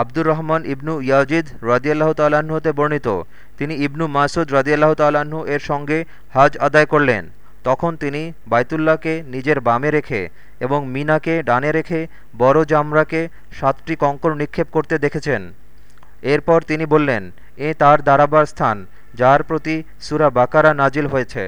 আব্দুর রহমান ইবনু Yazid রাজিয়াল্লাহ তাল্লাহ্ন হতে বর্ণিত। তিনি ইবনু মাসুদ রাজিয়াল্লাহ তাল্লাহ্ন এর সঙ্গে হাজ আদায় করলেন। তখন তিনি বাইতুল্লাহকে নিজের বামে রেখে এবং মিনাকে ডানে রেখে বড় জামরাকে সাতটি কঙ্কর নিক্ষেপ করতে দেখেছেন। এরপর তিনি বললেন, এ তার দাঁড়াবার স্থান, যার প্রতি সুরা বাকারা নাজিল হয়েছে।